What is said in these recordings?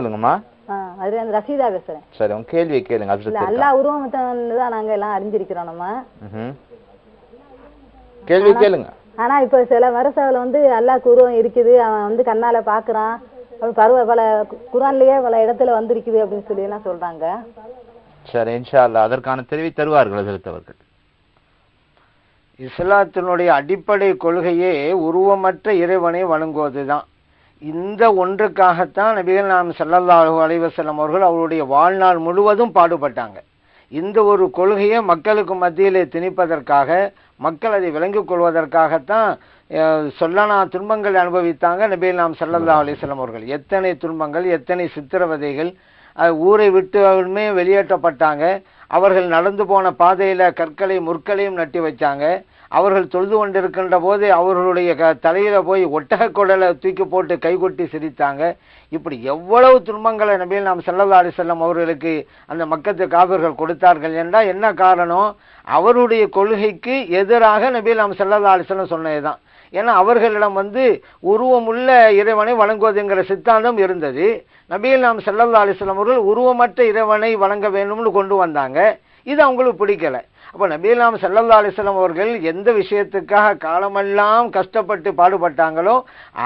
சொல்லுங்கம்மா. ஆ, அது அந்த ரசீதா பேசுறேன். சரி உங்க கேள்வியை கேளுங்க இல்ல அஜரத் அல்லா உருவம் தான் நாங்க எல்லாம் அறிஞ்சிருக்கிறோம் நம்ம. கேள்வி கேளுங்க. ஆனா இப்ப சில வருஷத்துல வந்து உருவம் இருக்குது அவன் வந்து கண்ணால பாக்குறான். பருவ பல குரான்லயே பல இடத்துல வந்திருக்குது அப்படின்னு சொல்லி எல்லாம் சொல்றாங்க. சரி இன்ஷா அல்லாஹ் அதற்கான தெளிவை தருவார்கள் அஜரத் அவர்கள். இஸ்லாத்தினுடைய அடிப்படை கொள்கையே உருவமற்ற இறைவனை வணங்குவதுதான். இந்த ஒன்றுக்காகத்தான் நபிகள் நாம் செல்லல்லாஹு அலைவசல்லம் அவர்கள் அவருடைய வாழ்நாள் முழுவதும் பாடுபட்டாங்க. இந்த ஒரு கொள்கையை மக்களுக்கு மத்தியிலே திணிப்பதற்காக மக்கள் அதை விளங்கிக் கொள்வதற்காகத்தான் சொல்லனா துன்பங்கள் அனுபவித்தாங்க நபிகள் நாம் செல்லல்லா அலைஹி அவர்கள். எத்தனை துன்பங்கள் எத்தனை சித்திரவதைகள் ஊரை விட்டுமே வெளியேற்றப்பட்டாங்க. அவர்கள் நடந்து போன பாதையில் கற்களை முற்களையும் நட்டி வச்சாங்க. அவர்கள் தொழுது கொண்டிருக்கின்ற போது அவர்களுடைய க தலையில் போய் ஒட்டக குடலை தூக்கி போட்டு கைகொட்டி சிரித்தாங்க. இப்படி எவ்வளவு துன்பங்களை நபிகள் நாம் ஸல்லல்லாஹு அலைஹி அவர்களுக்கு அந்த மக்கத்து காவிர்கள் கொடுத்தார்கள் என்றால் என்ன காரணம்? அவருடைய கொள்கைக்கு எதிராக நம்பியில் நாம் ஸல்லல்லாஹு அலைஹி சொன்னது தான் ஏன்னா அவர்களிடம் வந்து உருவமுள்ள இறைவனை வணங்குவதுங்கிற சித்தாந்தம் இருந்தது. நபியில் நாம் செல்லல்லா அலிஸ்லாம் அவர்கள் உருவமற்ற இறைவனை வணங்க வேண்டும்னு கொண்டு வந்தாங்க. இது அவங்களுக்கு பிடிக்கல. அப்போ நபீலாம் சல்லல்லா அலிஸ்லாம் அவர்கள் எந்த விஷயத்துக்காக காலமெல்லாம் கஷ்டப்பட்டு பாடுபட்டாங்களோ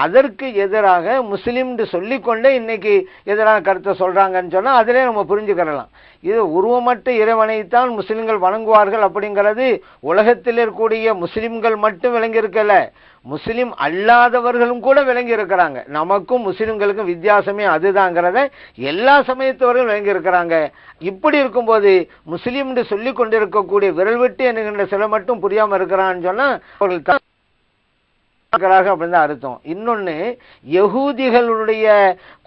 அதற்கு எதிராக முஸ்லீம்னு சொல்லிக்கொண்டே இன்னைக்கு எதிராக கருத்தை சொல்கிறாங்கன்னு சொன்னால் அதிலே நம்ம புரிஞ்சுக்கிறலாம். இது உருவமற்ற இறைவனைத்தான் முஸ்லீம்கள் வணங்குவார்கள் அப்படிங்கிறது உலகத்தில் இருக்கக்கூடிய முஸ்லீம்கள் மட்டும் விளங்கியிருக்கல. முஸ்லீம் அல்லாதவர்களும் கூட விளங்கி இருக்கிறாங்க நமக்கும் முஸ்லீம்களுக்கும் வித்தியாசமே அதுதாங்கிறத எல்லா சமயத்தவர்களும் விளங்கி இருக்கிறாங்க இப்படி இருக்கும்போது முஸ்லீம்னு சொல்லி கொண்டிருக்கக்கூடிய விரல் விட்டு என்கின்ற சில மட்டும் புரியாம இருக்கிறான்னு சொன்னா அவர்கள் தான் இருக்கிறார்கள் அப்படின்னு தான் அர்த்தம். இன்னொன்று யகூதிகளுடைய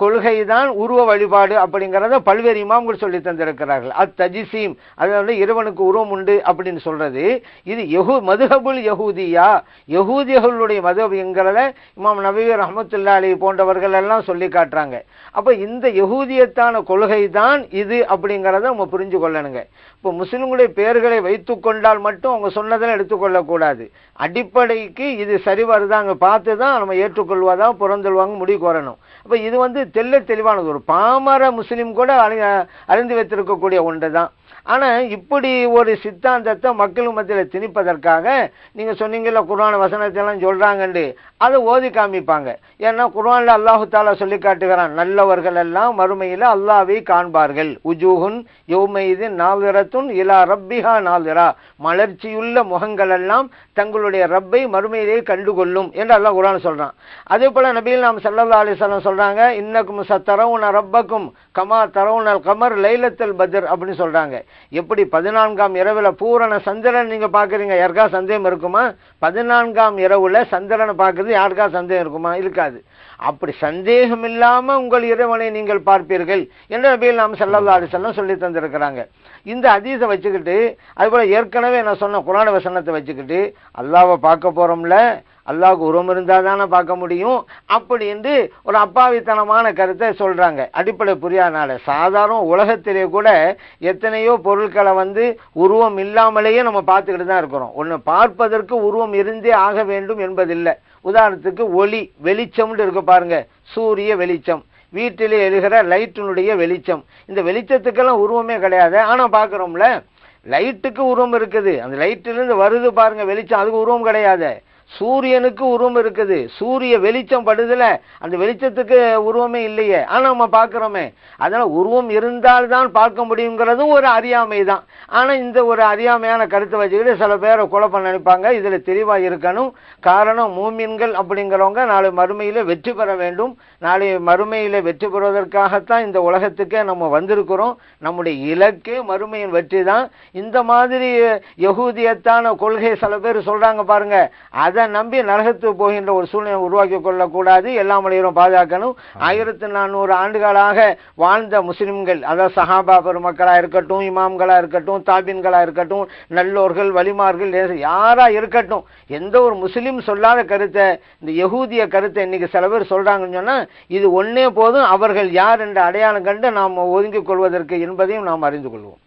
கொள்கை தான் உருவ வழிபாடு அப்படிங்கிறத பல்வேறு இமாம்கள் சொல்லி தந்திருக்கிறார்கள். அத் தஜிசீம் அதாவது இறைவனுக்கு உருவம் உண்டு அப்படின்னு சொல்றது. இது யகு மதுஹபுல் யகூதியா. யகூதிகளுடைய மதுஹப்ங்கிறத இமாம் நபீர் ரஹமத்துல்லா அலி போன்றவர்கள் எல்லாம் சொல்லி காட்டுறாங்க. அப்போ இந்த யகூதியத்தான கொள்கை தான் இது அப்படிங்கிறத நம்ம புரிஞ்சு கொள்ளணுங்க. இப்போ முஸ்லிம்களுடைய பெயர்களை வைத்துக் கொண்டால் மட்டும் அவங்க சொன்னதெல்லாம் எடுத்துக்கொள்ளக்கூடாது அடிப்படைக்கு இது சரி நாங்கள் பார்த்து தான் நம்ம ஏற்றுக்கொள்வதாக புறந்தொள்வாங்க முடிவு வரணும். அப்போ இது வந்து தெல்ல தெளிவானது. ஒரு பாமர முஸ்லீம் கூட அறி அறிந்து வைத்திருக்கக்கூடிய ஒன்று தான் ஆனால் இப்படி ஒரு சித்தாந்தத்தை மக்கள் மத்தியில் திணிப்பதற்காக நீங்கள் சொன்னீங்கல்ல குர்ஆன் வசனத்தெல்லாம் சொல்கிறாங்கண்டு அதை ஓதி காமிப்பாங்க. ஏன்னா குர்ஆன்ல அல்லாஹு தாலா சொல்லி காட்டுகிறான் நல்லவர்கள் எல்லாம் மறுமையில் அல்லாவை காண்பார்கள். உஜூஹுன் யௌமைது நாலிரத்துன் இலா ரப்பிஹா நாலிரா மலர்ச்சியுள்ள முகங்கள் எல்லாம் தங்களுடைய ரப்பை மறுமையிலே கண்டுகொள்ளும். என்று அல்லாஹ் குரான் சொல்கிறான் அதே போல் நபிகள் நாம் ஸல்லல்லாஹு அலிஸ்லாம் சொல்கிறாங்க இன்னக்கும் இன்னக்கும் சத்தரவுன ரப்பக்கும் கமா தரவுனல் கமர் லைலத்தல் பத்ர் அப்படின்னு சொல்கிறாங்க எப்படி? பதினான்காம் இரவில் பூரண சந்திரன் நீங்கள் பார்க்குறீங்க யாருக்கா சந்தேகம் இருக்குமா? பதினான்காம் இரவில் சந்திரனை பார்க்குறது யாருக்கா சந்தேகம் இருக்குமா? இருக்காது. அப்படி சந்தேகம் இல்லாமல் உங்கள் இறைவனை நீங்கள் பார்ப்பீர்கள் என்று நபியில் நாம் ஸல்லல்லாஹு அலைஹி சொல்லி தந்திருக்கிறாங்க. இந்த அதீஸை வச்சுக்கிட்டு அதுபோல் ஏற்கனவே நான் சொன்ன குரான வசனத்தை வச்சுக்கிட்டு அல்லாவை பார்க்க போறோம்ல அல்லாஹ் உரம் இருந்தால் தானே பார்க்க முடியும். அப்படின்னு ஒரு அப்பாவித்தனமான கருத்தை சொல்கிறாங்க அடிப்படை புரியாதனால. சாதாரண உலகத்திலே கூட எத்தனையோ பொருட்களை வந்து உருவம் இல்லாமலேயே நம்ம பார்த்துக்கிட்டு தான் இருக்கிறோம். ஒன்று பார்ப்பதற்கு உருவம் இருந்தே ஆக வேண்டும் என்பதில்லை. உதாரணத்துக்கு ஒளி வெளிச்சம்னு இருக்கு பாருங்க. சூரிய வெளிச்சம். வீட்டிலே எழுகிற லைட்டினுடைய வெளிச்சம். இந்த வெளிச்சத்துக்கெல்லாம் உருவமே கிடையாது. ஆனால் பார்க்குறோம்ல லைட்டுக்கு உருவம் இருக்குது. அந்த லைட்டிலிருந்து வருது பாருங்க வெளிச்சம். அதுக்கு உருவம் கிடையாது. சூரியனுக்கு உருவம் இருக்குது. சூரிய வெளிச்சம் படுதுல அந்த வெளிச்சத்துக்கு உருவமே இல்லையே. ஆனா நம்ம பார்க்கிறோமே. அதனால உருவம் இருந்தால்தான் பார்க்க முடியுங்கிறதும் ஒரு அறியாமை தான் ஆனா இந்த ஒரு அறியாமையான கருத்தை வச்சுக்கிட்டு சில பேரை குழப்பம் நினைப்பாங்க. இதுல தெளிவா இருக்கணும். காரணம் மூமின்கள் அப்படிங்கிறவங்க நாளை மறுமையில வெற்றி பெற வேண்டும். நாளை மறுமையில வெற்றி பெறுவதற்காகத்தான் இந்த உலகத்துக்கே நம்ம வந்திருக்கிறோம். நம்முடைய இலக்கே மறுமையின் வெற்றி தான். இந்த மாதிரி யகூதியத்தான கொள்கை சில பேர் சொல்றாங்க பாருங்க. அதை நம்பி நரகத்துக்கு போகின்ற ஒரு சூழ்நிலை உருவாக்கி கொள்ளக்கூடாது. எல்லா மலையரும் பாதுகாக்கணும். ஆயிரத்தி நானூறு ஆண்டுகளாக வாழ்ந்த முஸ்லிம்கள் அதாவது சஹாபா பெருமக்களாக இருக்கட்டும் இமாம்களா இருக்கட்டும் தாபின்களா இருக்கட்டும் நல்லோர்கள் வலிமார்கள் யாரா இருக்கட்டும் எந்த ஒரு முஸ்லீம் சொல்லாத கருத்தை இந்த யகூதிய கருத்தை இன்னைக்கு சில பேர் சொல்றாங்கன்னு சொன்னா இது ஒன்னே போதும் அவர்கள் யார் என்ற அடையாளம் கண்டு நாம் ஒதுங்கிக் கொள்வதற்கு என்பதையும் நாம் அறிந்து கொள்வோம்.